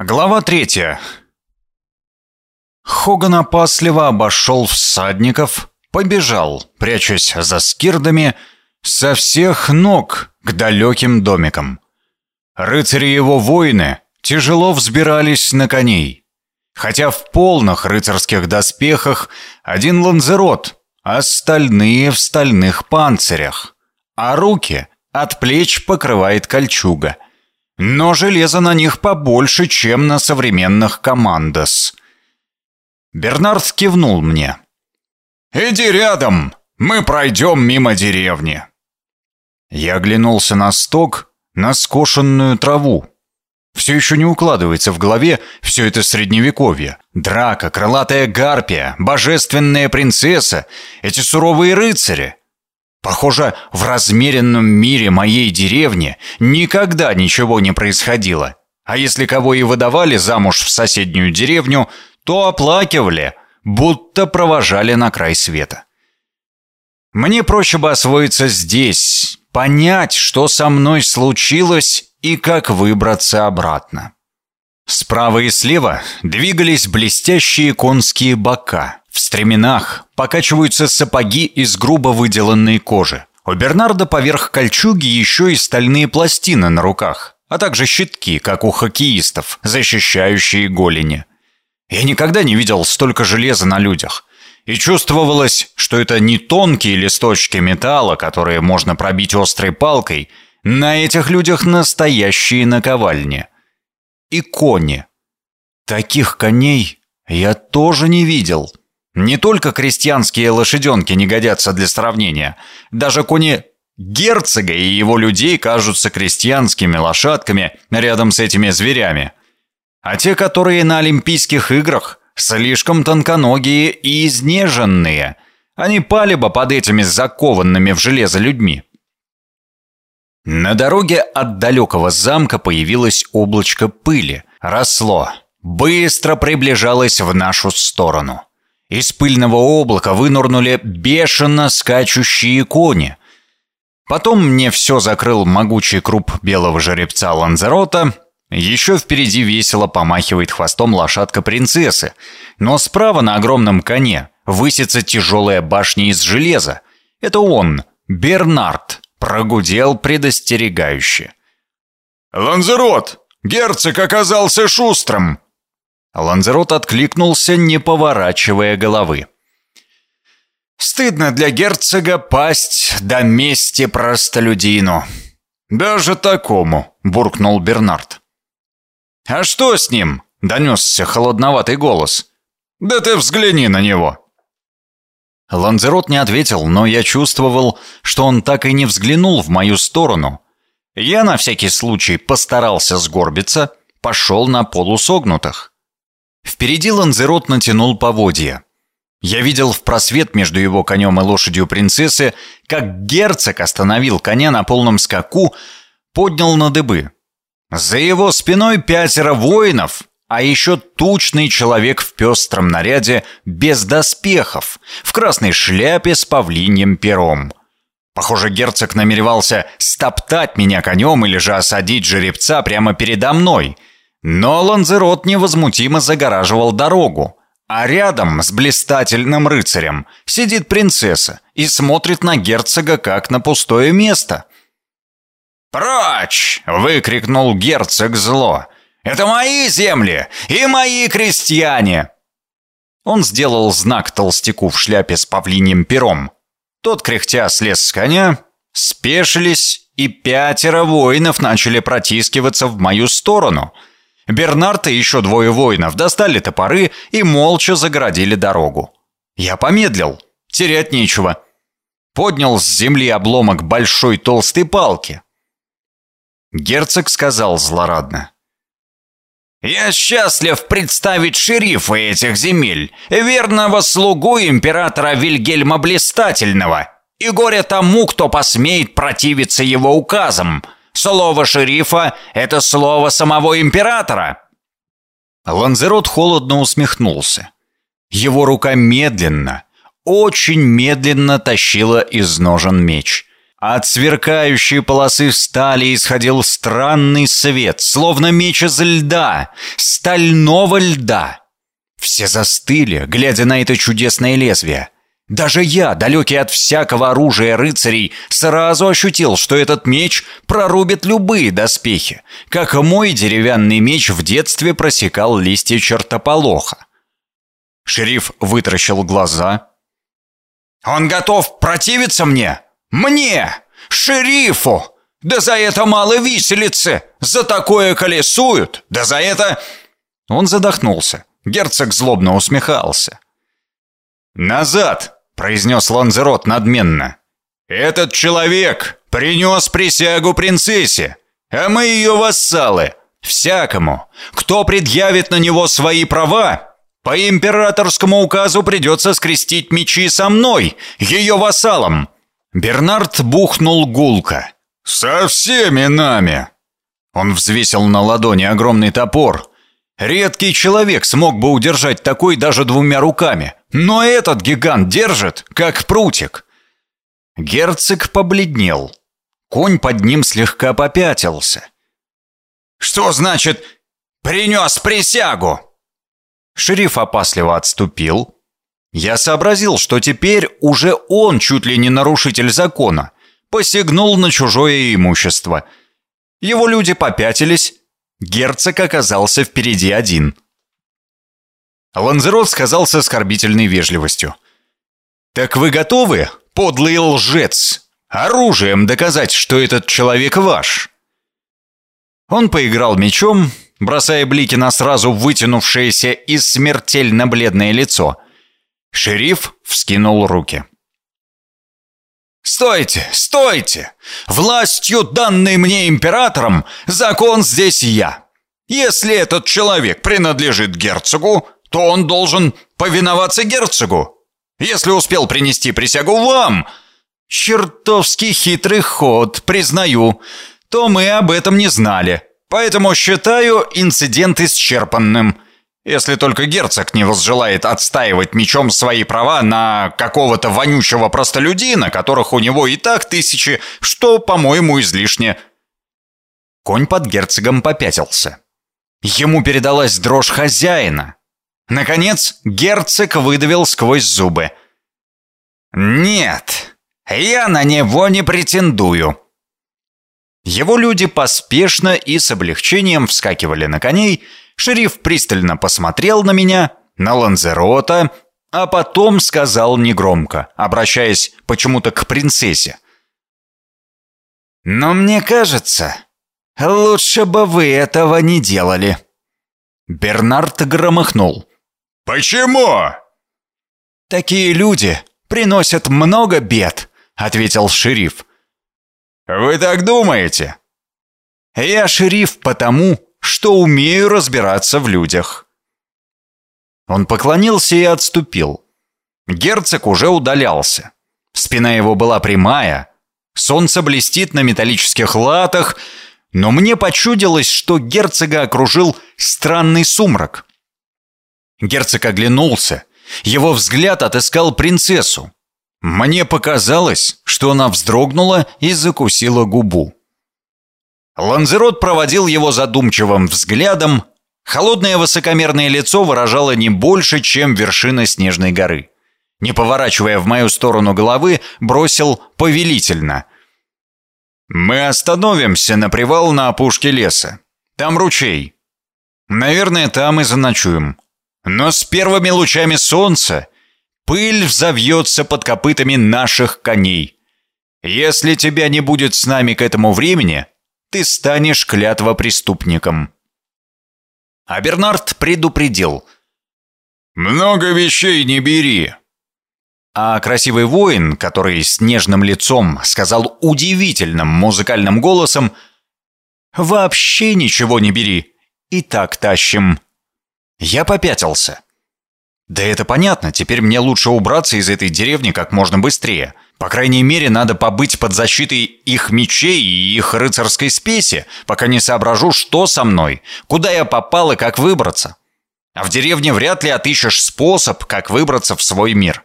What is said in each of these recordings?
Глава третья. Хоган опасливо обошел всадников, побежал, прячась за скирдами, со всех ног к далеким домикам. Рыцари его воины тяжело взбирались на коней. Хотя в полных рыцарских доспехах один ланзерот, остальные в стальных панцирях, а руки от плеч покрывает кольчуга — но железа на них побольше, чем на современных командос. Бернард кивнул мне. «Иди рядом, мы пройдем мимо деревни». Я оглянулся на сток, на скошенную траву. Все еще не укладывается в голове все это средневековье. Драка, крылатая гарпия, божественная принцесса, эти суровые рыцари. Похоже, в размеренном мире моей деревни никогда ничего не происходило. А если кого и выдавали замуж в соседнюю деревню, то оплакивали, будто провожали на край света. Мне проще бы освоиться здесь, понять, что со мной случилось и как выбраться обратно. Справа и слева двигались блестящие конские бока. В стременах покачиваются сапоги из грубо выделанной кожи. У Бернарда поверх кольчуги еще и стальные пластины на руках, а также щитки, как у хоккеистов, защищающие голени. Я никогда не видел столько железа на людях. И чувствовалось, что это не тонкие листочки металла, которые можно пробить острой палкой. На этих людях настоящие наковальни. И кони. Таких коней я тоже не видел. Не только крестьянские лошаденки не годятся для сравнения. Даже кони герцога и его людей кажутся крестьянскими лошадками рядом с этими зверями. А те, которые на Олимпийских играх, слишком тонконогие и изнеженные. Они пали бы под этими закованными в железо людьми. На дороге от далекого замка появилось облачко пыли. Росло. Быстро приближалось в нашу сторону. Из пыльного облака вынурнули бешено скачущие кони. Потом мне все закрыл могучий круп белого жеребца Ланзерота. Еще впереди весело помахивает хвостом лошадка принцессы. Но справа на огромном коне высится тяжелая башня из железа. Это он, Бернард, прогудел предостерегающе. «Ланзерот, герцог оказался шустрым!» Ланзерот откликнулся, не поворачивая головы. «Стыдно для герцога пасть до мести простолюдину». «Даже такому», — буркнул Бернард. «А что с ним?» — донесся холодноватый голос. «Да ты взгляни на него!» Ланзерот не ответил, но я чувствовал, что он так и не взглянул в мою сторону. Я на всякий случай постарался сгорбиться, пошел на полусогнутых. Впереди Ланзерот натянул поводья. Я видел в просвет между его конем и лошадью принцессы, как герцог остановил коня на полном скаку, поднял на дыбы. За его спиной пятеро воинов, а еще тучный человек в пестром наряде, без доспехов, в красной шляпе с павлиньим пером. Похоже, герцог намеревался стоптать меня конем или же осадить жеребца прямо передо мной — но Ланзерот невозмутимо загораживал дорогу, а рядом с блистательным рыцарем сидит принцесса и смотрит на герцога как на пустое место. «Прочь!» — выкрикнул герцог зло. «Это мои земли и мои крестьяне!» Он сделал знак толстяку в шляпе с павлиньим пером. Тот, кряхтя, слез с коня, спешились, и пятеро воинов начали протискиваться в мою сторону — Бернард и еще двое воинов достали топоры и молча загородили дорогу. Я помедлил. Терять нечего. Поднял с земли обломок большой толстой палки. Герцог сказал злорадно. «Я счастлив представить шерифа этих земель, верного слугу императора Вильгельма Блистательного, и горе тому, кто посмеет противиться его указам, Слово шерифа — это слово самого императора!» Ланзерот холодно усмехнулся. Его рука медленно, очень медленно тащила из ножен меч. От сверкающей полосы стали исходил странный свет, словно меч из льда, стального льда. Все застыли, глядя на это чудесное лезвие. Даже я, далекий от всякого оружия рыцарей, сразу ощутил, что этот меч прорубит любые доспехи, как мой деревянный меч в детстве просекал листья чертополоха. Шериф вытаращил глаза. «Он готов противиться мне? Мне! Шерифу! Да за это мало виселицы! За такое колесуют! Да за это...» Он задохнулся. Герцог злобно усмехался. «Назад!» — произнес Ланзерот надменно. «Этот человек принес присягу принцессе, а мы ее вассалы. Всякому, кто предъявит на него свои права, по императорскому указу придется скрестить мечи со мной, ее вассалом». Бернард бухнул гулко. «Со всеми нами!» Он взвесил на ладони огромный топор. Редкий человек смог бы удержать такой даже двумя руками. Но этот гигант держит, как прутик. Герцог побледнел. Конь под ним слегка попятился. «Что значит «принес присягу»?» Шериф опасливо отступил. Я сообразил, что теперь уже он чуть ли не нарушитель закона. Посягнул на чужое имущество. Его люди попятились. Герцог оказался впереди один – Ланзерот сказал с оскорбительной вежливостью. «Так вы готовы, подлый лжец, оружием доказать, что этот человек ваш?» Он поиграл мечом, бросая блики на сразу вытянувшееся и смертельно бледное лицо. Шериф вскинул руки. «Стойте! Стойте! Властью, данной мне императором, закон здесь я. Если этот человек принадлежит герцогу, то он должен повиноваться герцогу. Если успел принести присягу вам, чертовски хитрый ход, признаю, то мы об этом не знали. Поэтому считаю инцидент исчерпанным. Если только герцог не возжелает отстаивать мечом свои права на какого-то вонючего простолюдина, которых у него и так тысячи, что, по-моему, излишне. Конь под герцогом попятился. Ему передалась дрожь хозяина, Наконец, герцог выдавил сквозь зубы. «Нет, я на него не претендую». Его люди поспешно и с облегчением вскакивали на коней, шериф пристально посмотрел на меня, на Ланзерота, а потом сказал негромко, обращаясь почему-то к принцессе. «Но мне кажется, лучше бы вы этого не делали». Бернард громыхнул. «Почему?» «Такие люди приносят много бед», — ответил шериф. «Вы так думаете?» «Я шериф потому, что умею разбираться в людях». Он поклонился и отступил. Герцог уже удалялся. Спина его была прямая, солнце блестит на металлических латах, но мне почудилось, что герцога окружил странный сумрак. Герцог оглянулся. Его взгляд отыскал принцессу. Мне показалось, что она вздрогнула и закусила губу. Ланзерот проводил его задумчивым взглядом. Холодное высокомерное лицо выражало не больше, чем вершина снежной горы. Не поворачивая в мою сторону головы, бросил повелительно. «Мы остановимся на привал на опушке леса. Там ручей. Наверное, там и заночуем. Но с первыми лучами солнца пыль взовьется под копытами наших коней. Если тебя не будет с нами к этому времени, ты станешь клятва преступником. А Бернард предупредил. «Много вещей не бери». А красивый воин, который с нежным лицом сказал удивительным музыкальным голосом «Вообще ничего не бери, и так тащим». Я попятился. Да это понятно, теперь мне лучше убраться из этой деревни как можно быстрее. По крайней мере, надо побыть под защитой их мечей и их рыцарской спеси, пока не соображу, что со мной, куда я попал и как выбраться. А в деревне вряд ли отыщешь способ, как выбраться в свой мир.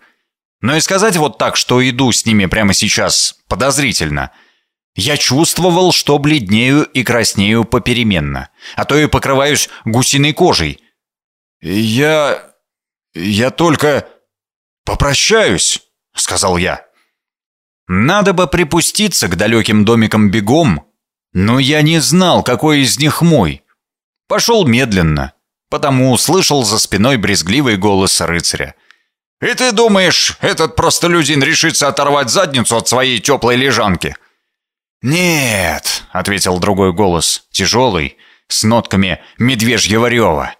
Но и сказать вот так, что иду с ними прямо сейчас, подозрительно. Я чувствовал, что бледнею и краснею попеременно, а то и покрываюсь гусиной кожей. «Я... я только попрощаюсь», — сказал я. Надо бы припуститься к далеким домикам бегом, но я не знал, какой из них мой. Пошел медленно, потому услышал за спиной брезгливый голос рыцаря. «И ты думаешь, этот простолюдин решится оторвать задницу от своей теплой лежанки?» «Нет», — ответил другой голос, тяжелый, с нотками медвежьего рева.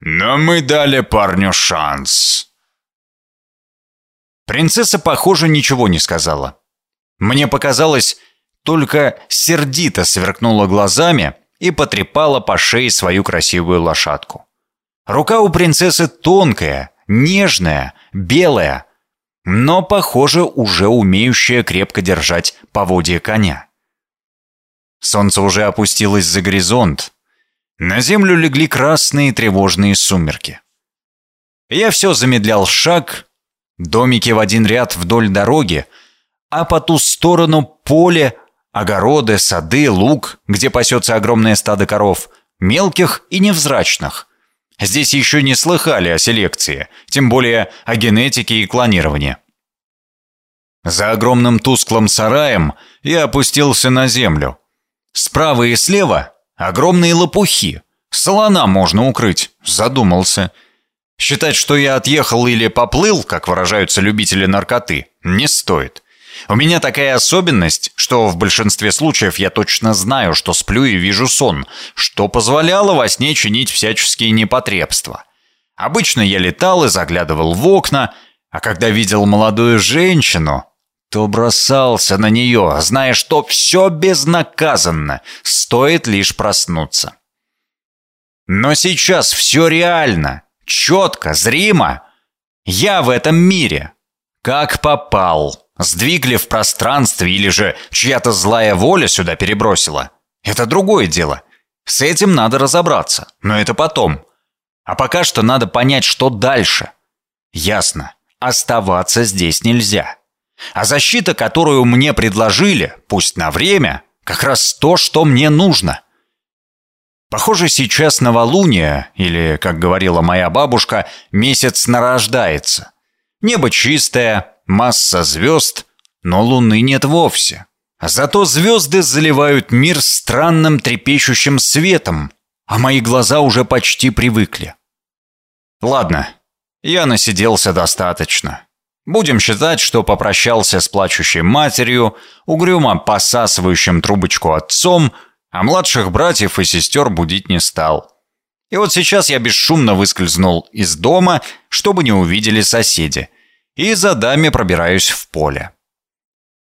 «Но мы дали парню шанс». Принцесса, похоже, ничего не сказала. Мне показалось, только сердито сверкнула глазами и потрепала по шее свою красивую лошадку. Рука у принцессы тонкая, нежная, белая, но, похоже, уже умеющая крепко держать поводья коня. Солнце уже опустилось за горизонт. На землю легли красные тревожные сумерки. Я все замедлял шаг, домики в один ряд вдоль дороги, а по ту сторону поле, огороды, сады, луг, где пасется огромное стадо коров, мелких и невзрачных. Здесь еще не слыхали о селекции, тем более о генетике и клонировании. За огромным тусклым сараем я опустился на землю. Справа и слева огромные лопухи. Солона можно укрыть, задумался. Считать, что я отъехал или поплыл, как выражаются любители наркоты, не стоит. У меня такая особенность, что в большинстве случаев я точно знаю, что сплю и вижу сон, что позволяло во сне чинить всяческие непотребства. Обычно я летал и заглядывал в окна, а когда видел молодую женщину, то бросался на нее, зная, что все безнаказанно, стоит лишь проснуться. Но сейчас все реально, четко, зримо. Я в этом мире. Как попал. Сдвигли в пространстве или же чья-то злая воля сюда перебросила. Это другое дело. С этим надо разобраться, но это потом. А пока что надо понять, что дальше. Ясно, оставаться здесь нельзя. А защита, которую мне предложили, пусть на время, как раз то, что мне нужно. Похоже, сейчас новолуние, или, как говорила моя бабушка, месяц нарождается. Небо чистое, масса звезд, но луны нет вовсе. Зато звезды заливают мир странным трепещущим светом, а мои глаза уже почти привыкли. Ладно, я насиделся достаточно. Будем считать, что попрощался с плачущей матерью, угрюмо посасывающим трубочку отцом, а младших братьев и сестер будить не стал. И вот сейчас я бесшумно выскользнул из дома, чтобы не увидели соседи, и за даме пробираюсь в поле.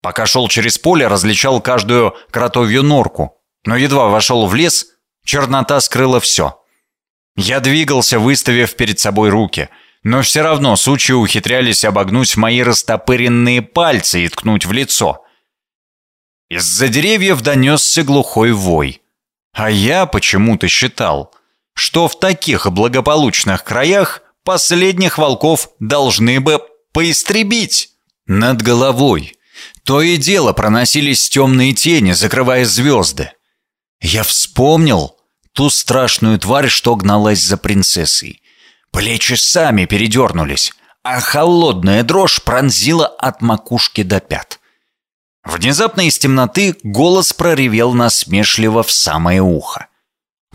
Пока шел через поле, различал каждую кротовью норку, но едва вошел в лес, чернота скрыла все. Я двигался, выставив перед собой руки – но все равно сучи ухитрялись обогнуть мои растопыренные пальцы и ткнуть в лицо. Из-за деревьев донесся глухой вой. А я почему-то считал, что в таких благополучных краях последних волков должны бы поистребить. Над головой то и дело проносились темные тени, закрывая звезды. Я вспомнил ту страшную тварь, что гналась за принцессой. Плечи сами передернулись, а холодная дрожь пронзила от макушки до пят. Внезапно из темноты голос проревел насмешливо в самое ухо.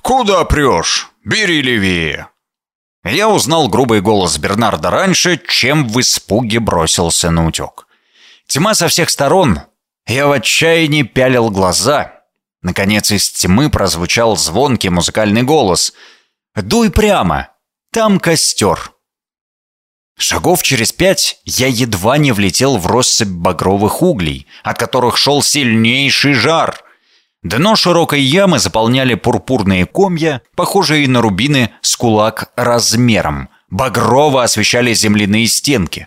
«Куда прешь? Бери левее!» Я узнал грубый голос Бернарда раньше, чем в испуге бросился на утек. Тьма со всех сторон. Я в отчаянии пялил глаза. Наконец из тьмы прозвучал звонкий музыкальный голос. «Дуй прямо! Там костер. Шагов через пять я едва не влетел в россыпь багровых углей, от которых шел сильнейший жар. Дно широкой ямы заполняли пурпурные комья, похожие на рубины с кулак размером. Багрово освещали земляные стенки.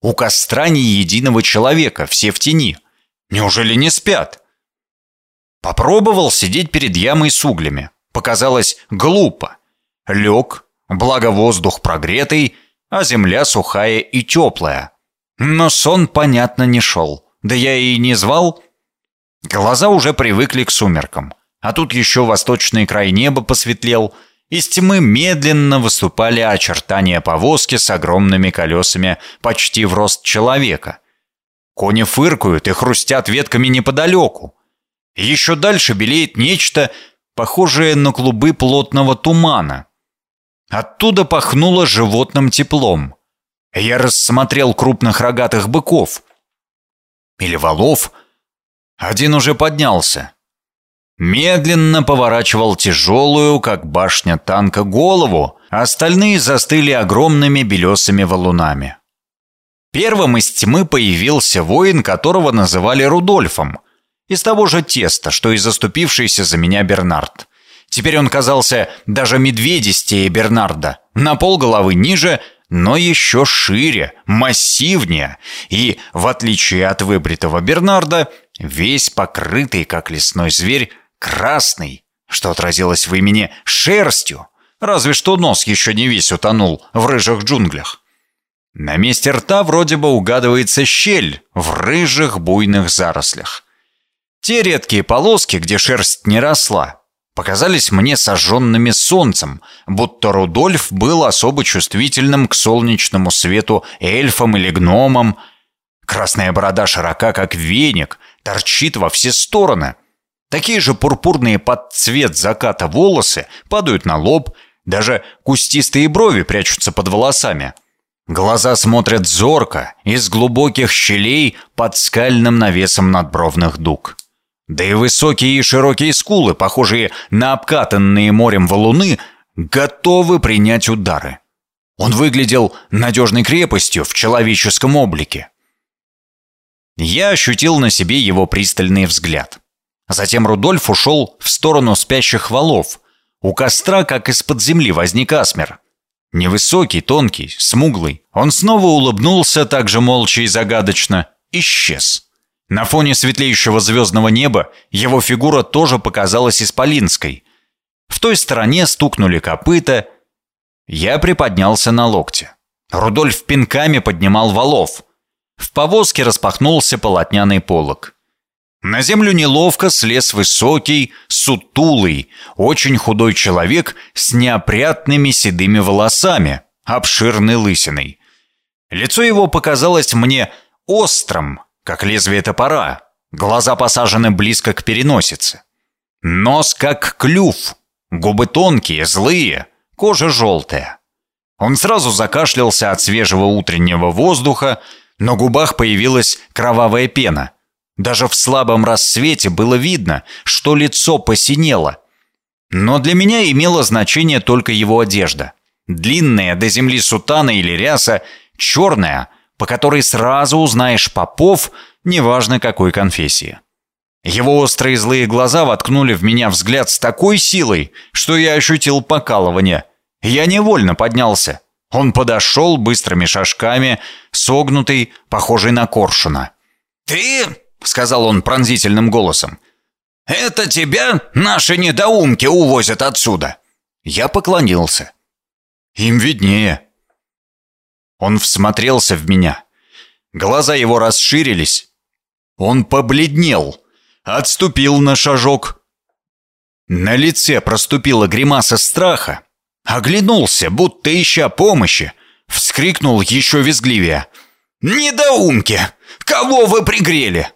У костра ни единого человека, все в тени. Неужели не спят? Попробовал сидеть перед ямой с углями. Показалось глупо. Лег, Благо воздух прогретый, а земля сухая и теплая. Но сон, понятно, не шел. Да я и не звал. Глаза уже привыкли к сумеркам. А тут еще восточный край неба посветлел. Из тьмы медленно выступали очертания повозки с огромными колесами почти в рост человека. Кони фыркают и хрустят ветками неподалеку. Еще дальше белеет нечто, похожее на клубы плотного тумана. Оттуда пахнуло животным теплом. Я рассмотрел крупных рогатых быков. Или валов. Один уже поднялся. Медленно поворачивал тяжелую, как башня танка, голову, а остальные застыли огромными белесыми валунами. Первым из тьмы появился воин, которого называли Рудольфом, из того же теста, что и заступившийся за меня Бернард. Теперь он казался даже медведистее Бернарда, на полголовы ниже, но еще шире, массивнее и, в отличие от выбритого Бернарда, весь покрытый, как лесной зверь, красный, что отразилось в имени шерстью, разве что нос еще не весь утонул в рыжих джунглях. На месте рта вроде бы угадывается щель в рыжих буйных зарослях. Те редкие полоски, где шерсть не росла, показались мне сожженными солнцем, будто Рудольф был особо чувствительным к солнечному свету эльфом или гномом. Красная борода широка, как веник, торчит во все стороны. Такие же пурпурные под цвет заката волосы падают на лоб, даже кустистые брови прячутся под волосами. Глаза смотрят зорко, из глубоких щелей под скальным навесом надбровных дуг. Да и высокие и широкие скулы, похожие на обкатанные морем валуны, готовы принять удары. Он выглядел надежной крепостью в человеческом облике. Я ощутил на себе его пристальный взгляд. Затем Рудольф ушел в сторону спящих валов. У костра, как из-под земли, возник Асмер. Невысокий, тонкий, смуглый. Он снова улыбнулся так же молча и загадочно. Исчез. На фоне светлеющего звездного неба его фигура тоже показалась исполинской. В той стороне стукнули копыта. Я приподнялся на локте. Рудольф пинками поднимал валов. В повозке распахнулся полотняный полог. На землю неловко слез высокий, сутулый, очень худой человек с неопрятными седыми волосами, обширной лысиной. Лицо его показалось мне острым, как лезвие топора, глаза посажены близко к переносице. Нос как клюв, губы тонкие, злые, кожа желтая. Он сразу закашлялся от свежего утреннего воздуха, на губах появилась кровавая пена. Даже в слабом рассвете было видно, что лицо посинело. Но для меня имело значение только его одежда. Длинная до земли сутана или ряса, черная, по которой сразу узнаешь попов, неважно какой конфессии. Его острые злые глаза воткнули в меня взгляд с такой силой, что я ощутил покалывание. Я невольно поднялся. Он подошел быстрыми шажками, согнутый, похожий на коршуна. «Ты?» — сказал он пронзительным голосом. «Это тебя наши недоумки увозят отсюда!» Я поклонился. «Им виднее», он всмотрелся в меня. Глаза его расширились. Он побледнел, отступил на шажок. На лице проступила гримаса страха. Оглянулся, будто ища помощи. Вскрикнул еще визгливее. «Недоумки! Кого вы пригрели?»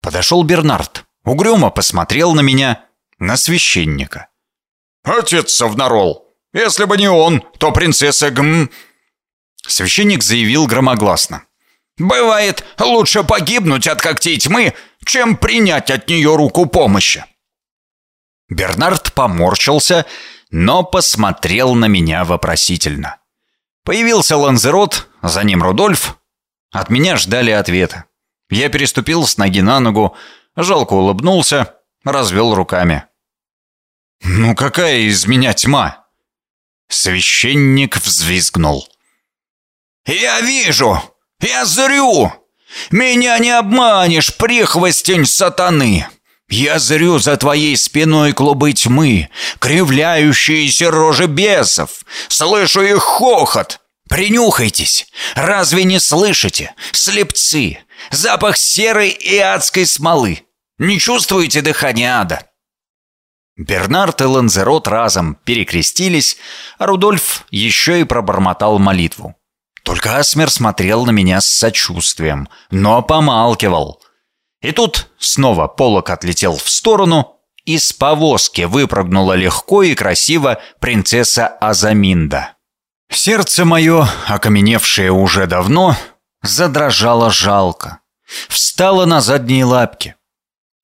Подошел Бернард. Угрюмо посмотрел на меня, на священника. «Отец Совнарол! Если бы не он, то принцесса Гм...» Священник заявил громогласно. «Бывает, лучше погибнуть от когтей тьмы, чем принять от нее руку помощи». Бернард поморщился, но посмотрел на меня вопросительно. Появился Ланзерот, за ним Рудольф. От меня ждали ответа. Я переступил с ноги на ногу, жалко улыбнулся, развел руками. «Ну какая из меня тьма?» Священник взвизгнул. «Я вижу! Я зрю! Меня не обманешь, прихвостень сатаны! Я зрю за твоей спиной клубы тьмы, кривляющиеся рожи бесов, слышу их хохот. Принюхайтесь! Разве не слышите? Слепцы! Запах серой и адской смолы! Не чувствуете дыхания ада?» Бернард и Ланзерот разом перекрестились, а Рудольф еще и пробормотал молитву. Только Асмер смотрел на меня с сочувствием, но помалкивал. И тут снова полок отлетел в сторону, из повозки выпрыгнула легко и красиво принцесса Азаминда. Сердце мое, окаменевшее уже давно, задрожало жалко. Встало на задние лапки.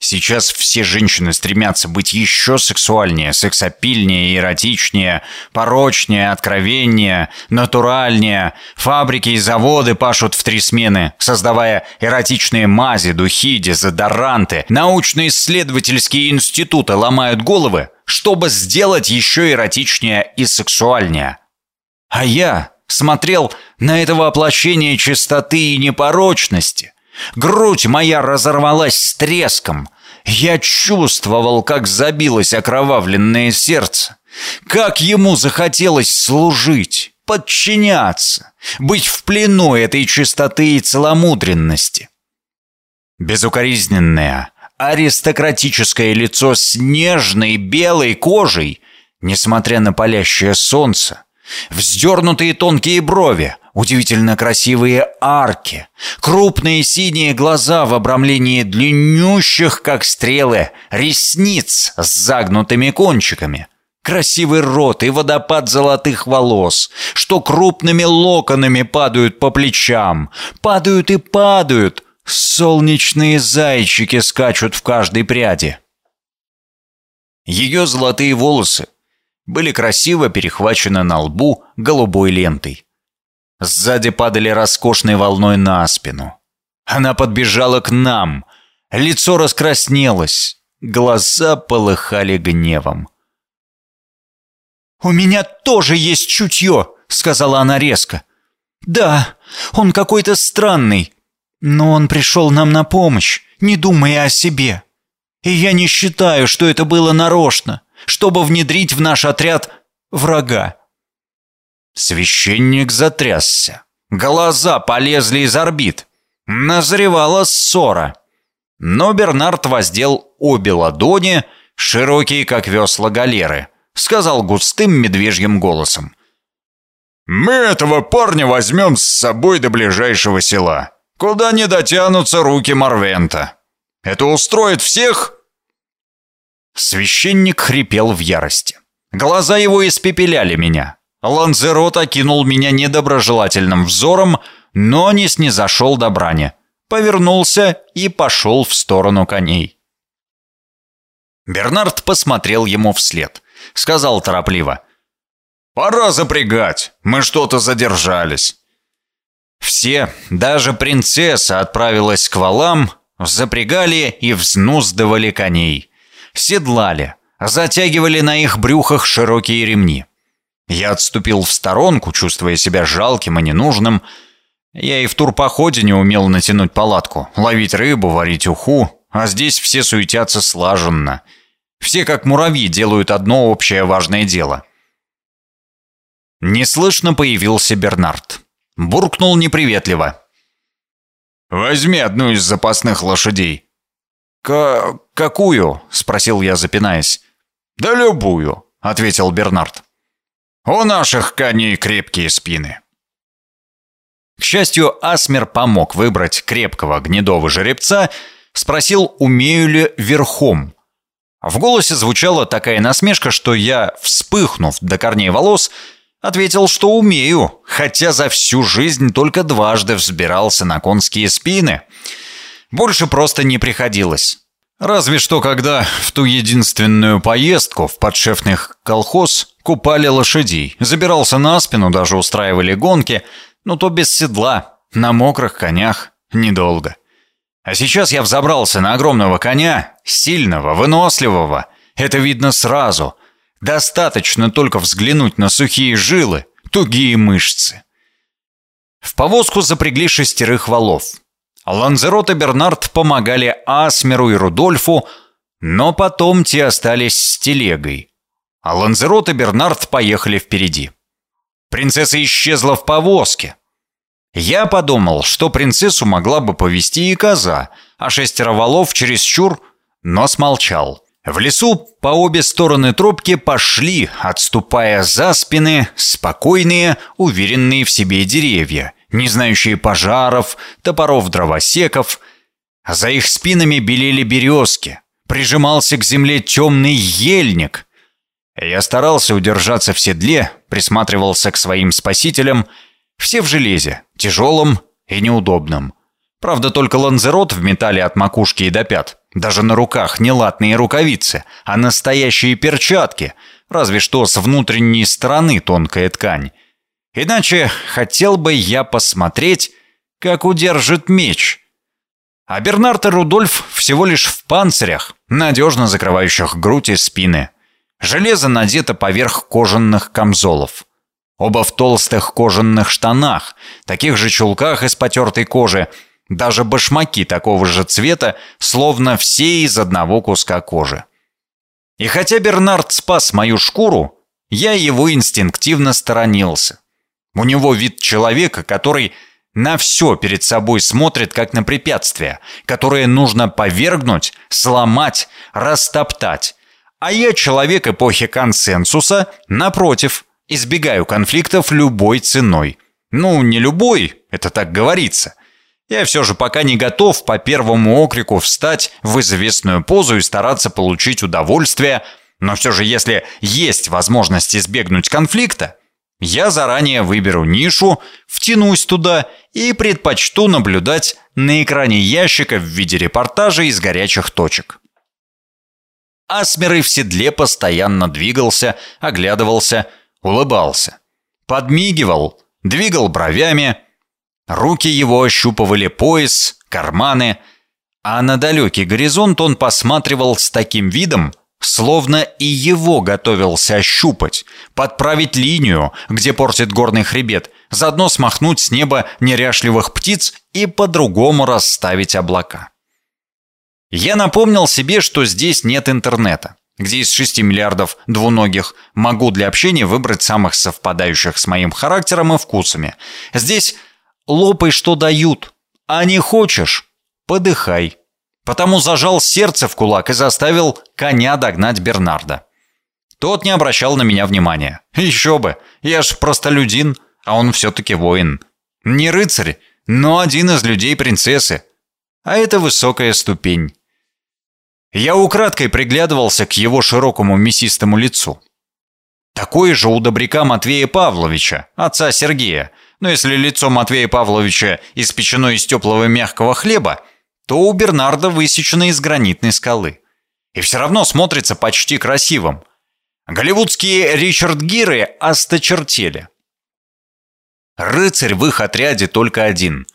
Сейчас все женщины стремятся быть еще сексуальнее, сексапильнее, эротичнее, порочнее, откровеннее, натуральнее. Фабрики и заводы пашут в три смены, создавая эротичные мази, духи, дезодоранты. Научно-исследовательские институты ломают головы, чтобы сделать еще эротичнее и сексуальнее. А я смотрел на это воплощение чистоты и непорочности. Грудь моя разорвалась с треском. Я чувствовал, как забилось окровавленное сердце. Как ему захотелось служить, подчиняться, быть в плену этой чистоты и целомудренности. Безукоризненное, аристократическое лицо с нежной белой кожей, несмотря на палящее солнце, Вздернутые тонкие брови, удивительно красивые арки, крупные синие глаза в обрамлении длиннющих, как стрелы, ресниц с загнутыми кончиками, красивый рот и водопад золотых волос, что крупными локонами падают по плечам, падают и падают, солнечные зайчики скачут в каждой пряди. Ее золотые волосы были красиво перехвачены на лбу голубой лентой. Сзади падали роскошной волной на спину. Она подбежала к нам. Лицо раскраснелось. Глаза полыхали гневом. «У меня тоже есть чутье», — сказала она резко. «Да, он какой-то странный, но он пришел нам на помощь, не думая о себе. И я не считаю, что это было нарочно чтобы внедрить в наш отряд врага. Священник затрясся. Глаза полезли из орбит. Назревала ссора. Но Бернард воздел обе ладони, широкие, как весла галеры, сказал густым медвежьим голосом. «Мы этого парня возьмем с собой до ближайшего села, куда не дотянутся руки Марвента. Это устроит всех?» Священник хрипел в ярости. Глаза его испепеляли меня. Ланзерот окинул меня недоброжелательным взором, но не снизошел до брани. Повернулся и пошел в сторону коней. Бернард посмотрел ему вслед. Сказал торопливо. «Пора запрягать, мы что-то задержались». Все, даже принцесса отправилась к валам, запрягали и взнуздывали коней седлали, затягивали на их брюхах широкие ремни. Я отступил в сторонку, чувствуя себя жалким и ненужным. Я и в турпоходе не умел натянуть палатку, ловить рыбу, варить уху, а здесь все суетятся слаженно. Все, как муравьи, делают одно общее важное дело. Неслышно появился Бернард. Буркнул неприветливо. «Возьми одну из запасных лошадей. «К... какую?» — спросил я, запинаясь. «Да любую», — ответил Бернард. «У наших коней крепкие спины». К счастью, Асмер помог выбрать крепкого гнедого жеребца, спросил, умею ли верхом. В голосе звучала такая насмешка, что я, вспыхнув до корней волос, ответил, что умею, хотя за всю жизнь только дважды взбирался на конские спины — больше просто не приходилось. Разве что когда в ту единственную поездку в подшефных колхоз купали лошадей, забирался на спину, даже устраивали гонки, но то без седла, на мокрых конях, недолго. А сейчас я взобрался на огромного коня, сильного, выносливого. Это видно сразу. Достаточно только взглянуть на сухие жилы, тугие мышцы. В повозку запрягли шестерых валов. Ланзерот и Бернард помогали Асмеру и Рудольфу, но потом те остались с телегой. А Ланзерот и Бернард поехали впереди. Принцесса исчезла в повозке. Я подумал, что принцессу могла бы повести и коза, а шестеро валов чересчур, но смолчал. В лесу по обе стороны тропки пошли, отступая за спины, спокойные, уверенные в себе деревья, не знающие пожаров, топоров дровосеков. За их спинами белели березки, прижимался к земле темный ельник. Я старался удержаться в седле, присматривался к своим спасителям, все в железе, тяжелом и неудобном. Правда, только ланзерот в металле от макушки и до пят. Даже на руках не латные рукавицы, а настоящие перчатки, разве что с внутренней стороны тонкая ткань. Иначе хотел бы я посмотреть, как удержит меч. А Бернард и Рудольф всего лишь в панцирях, надежно закрывающих грудь и спины. Железо надето поверх кожаных камзолов. Оба в толстых кожаных штанах, таких же чулках из потертой кожи, даже башмаки такого же цвета, словно все из одного куска кожи. И хотя Бернард спас мою шкуру, я его инстинктивно сторонился. У него вид человека, который на все перед собой смотрит как на препятствие, которое нужно повергнуть, сломать, растоптать. А я человек эпохи консенсуса, напротив, избегаю конфликтов любой ценой. Ну, не любой, это так говорится – я все же пока не готов по первому окрику встать в известную позу и стараться получить удовольствие, но все же если есть возможность избегнуть конфликта, я заранее выберу нишу, втянусь туда и предпочту наблюдать на экране ящика в виде репортажа из горячих точек. Асмерый в седле постоянно двигался, оглядывался, улыбался. Подмигивал, двигал бровями – Руки его ощупывали пояс, карманы, а на далекий горизонт он посматривал с таким видом, словно и его готовился ощупать, подправить линию, где портит горный хребет, заодно смахнуть с неба неряшливых птиц и по-другому расставить облака. Я напомнил себе, что здесь нет интернета, где из 6 миллиардов двуногих могу для общения выбрать самых совпадающих с моим характером и вкусами. Здесь Лопай, что дают. А не хочешь – подыхай. Потому зажал сердце в кулак и заставил коня догнать Бернарда. Тот не обращал на меня внимания. Еще бы, я ж простолюдин, а он все-таки воин. Не рыцарь, но один из людей принцессы. А это высокая ступень. Я украдкой приглядывался к его широкому мясистому лицу. Такое же у добряка Матвея Павловича, отца Сергея, но если лицо Матвея Павловича испечено из теплого мягкого хлеба, то у Бернарда высечено из гранитной скалы. И все равно смотрится почти красивым. Голливудские Ричард Гиры осточертели. Рыцарь в их отряде только один.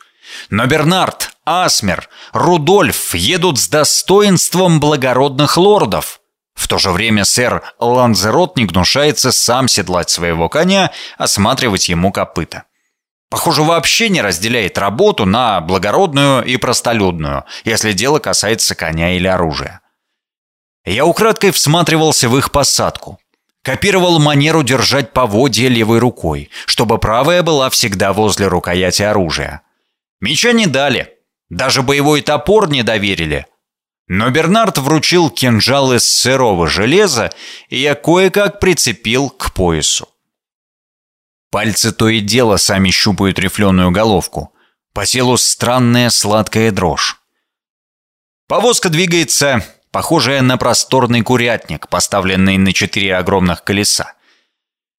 Но Бернард, Асмер, Рудольф едут с достоинством благородных лордов. В то же время сэр Ланзерот не гнушается сам седлать своего коня, осматривать ему копыта. Похоже, вообще не разделяет работу на благородную и простолюдную, если дело касается коня или оружия. Я украдкой всматривался в их посадку. Копировал манеру держать поводья левой рукой, чтобы правая была всегда возле рукояти оружия. Меча не дали, даже боевой топор не доверили. Но Бернард вручил кинжал из сырого железа, и я кое-как прицепил к поясу. Пальцы то и дело сами щупают рифленую головку. По телу странная сладкая дрожь. Повозка двигается, похожая на просторный курятник, поставленный на четыре огромных колеса.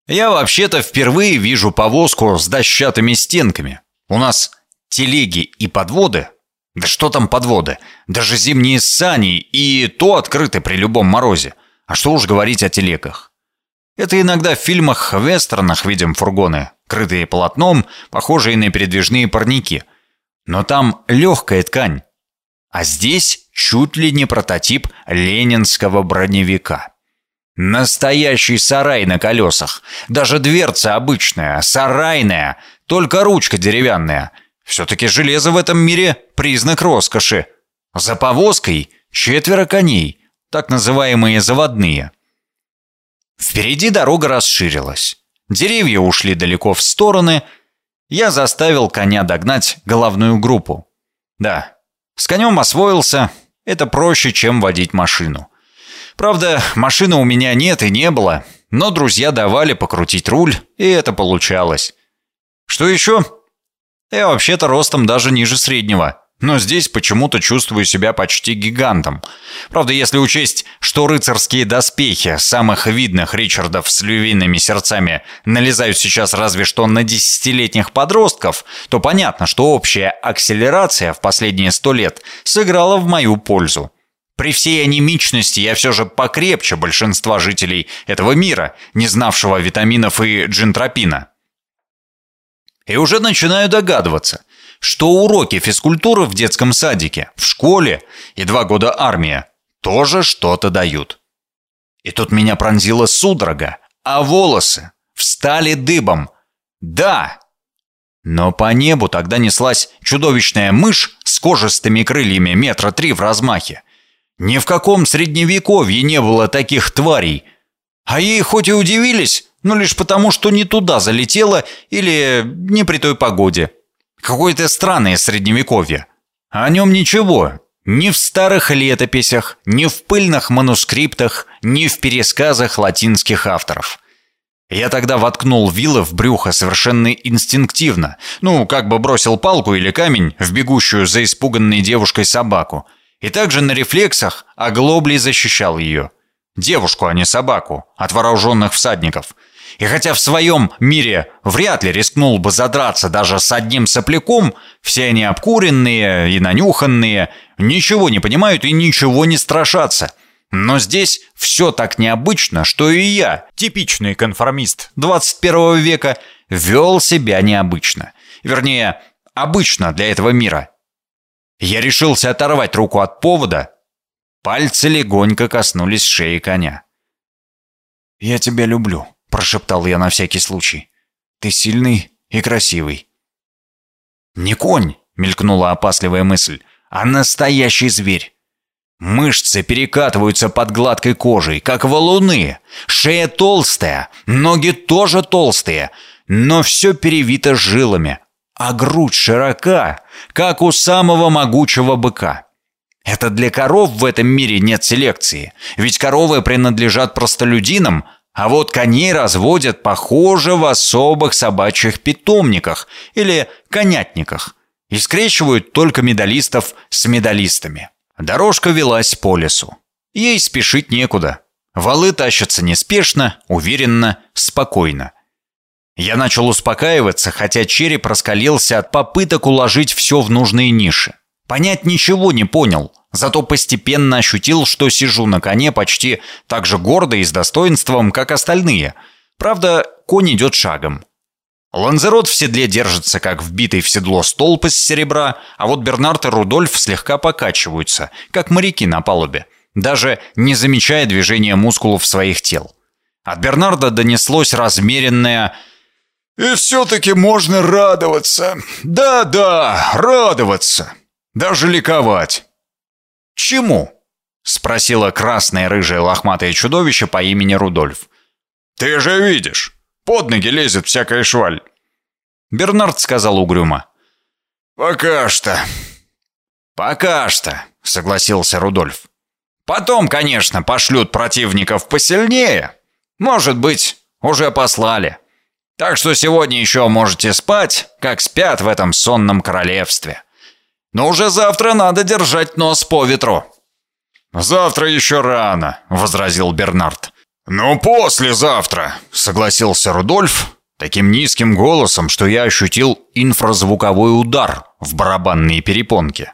Я вообще-то впервые вижу повозку с дощатыми стенками. У нас телеги и подводы. Да что там подводы? Даже зимние сани и то открыты при любом морозе. А что уж говорить о телегах. Это иногда в фильмах-вестернах видим фургоны, крытые полотном, похожие на передвижные парники. Но там легкая ткань. А здесь чуть ли не прототип ленинского броневика. Настоящий сарай на колесах. Даже дверца обычная, сарайная, только ручка деревянная. Все-таки железо в этом мире – признак роскоши. За повозкой четверо коней, так называемые заводные – Впереди дорога расширилась. Деревья ушли далеко в стороны. Я заставил коня догнать головную группу. Да, с конем освоился. Это проще, чем водить машину. Правда, машины у меня нет и не было, но друзья давали покрутить руль, и это получалось. Что еще? Я вообще-то ростом даже ниже среднего но здесь почему-то чувствую себя почти гигантом. Правда, если учесть, что рыцарские доспехи самых видных Ричардов с львиными сердцами налезают сейчас разве что на десятилетних подростков, то понятно, что общая акселерация в последние сто лет сыграла в мою пользу. При всей анемичности я все же покрепче большинства жителей этого мира, не знавшего витаминов и джинтропина. И уже начинаю догадываться – что уроки физкультуры в детском садике, в школе и два года армия тоже что-то дают. И тут меня пронзила судорога, а волосы встали дыбом. Да! Но по небу тогда неслась чудовищная мышь с кожистыми крыльями метра три в размахе. Ни в каком средневековье не было таких тварей. А ей хоть и удивились, но лишь потому, что не туда залетела или не при той погоде. Какое-то странное средневековье. О нем ничего. Ни в старых летописях, ни в пыльных манускриптах, ни в пересказах латинских авторов. Я тогда воткнул вилы в брюхо совершенно инстинктивно. Ну, как бы бросил палку или камень в бегущую за испуганной девушкой собаку. И также на рефлексах оглоблей защищал ее. Девушку, а не собаку, от вооруженных всадников – и хотя в своем мире вряд ли рискнул бы задраться даже с одним сопляком, все они обкуренные и нанюханные, ничего не понимают и ничего не страшатся. Но здесь все так необычно, что и я, типичный конформист 21 века, вел себя необычно. Вернее, обычно для этого мира. Я решился оторвать руку от повода. Пальцы легонько коснулись шеи коня. «Я тебя люблю», прошептал я на всякий случай. «Ты сильный и красивый». «Не конь!» — мелькнула опасливая мысль, «а настоящий зверь». Мышцы перекатываются под гладкой кожей, как валуны. Шея толстая, ноги тоже толстые, но все перевито жилами, а грудь широка, как у самого могучего быка. Это для коров в этом мире нет селекции, ведь коровы принадлежат простолюдинам, а вот коней разводят, похоже, в особых собачьих питомниках или конятниках и скрещивают только медалистов с медалистами. Дорожка велась по лесу. Ей спешить некуда. Валы тащатся неспешно, уверенно, спокойно. Я начал успокаиваться, хотя череп раскалился от попыток уложить все в нужные ниши. Понять ничего не понял – Зато постепенно ощутил, что сижу на коне почти так же гордо и с достоинством, как остальные. Правда, конь идет шагом. Ланзерот в седле держится, как вбитый в седло столб из серебра, а вот Бернард и Рудольф слегка покачиваются, как моряки на палубе, даже не замечая движения мускулов своих тел. От Бернарда донеслось размеренное «И все-таки можно радоваться! Да-да, радоваться! Даже ликовать!» «Чему?» — спросило красное рыжее лохматое чудовище по имени Рудольф. «Ты же видишь, под ноги лезет всякая шваль». Бернард сказал угрюмо. «Пока что». «Пока что», — согласился Рудольф. «Потом, конечно, пошлют противников посильнее. Может быть, уже послали. Так что сегодня еще можете спать, как спят в этом сонном королевстве. Но уже завтра надо держать нос по ветру». «Завтра еще рано», — возразил Бернард. «Ну, послезавтра», — согласился Рудольф, таким низким голосом, что я ощутил инфразвуковой удар в барабанные перепонки.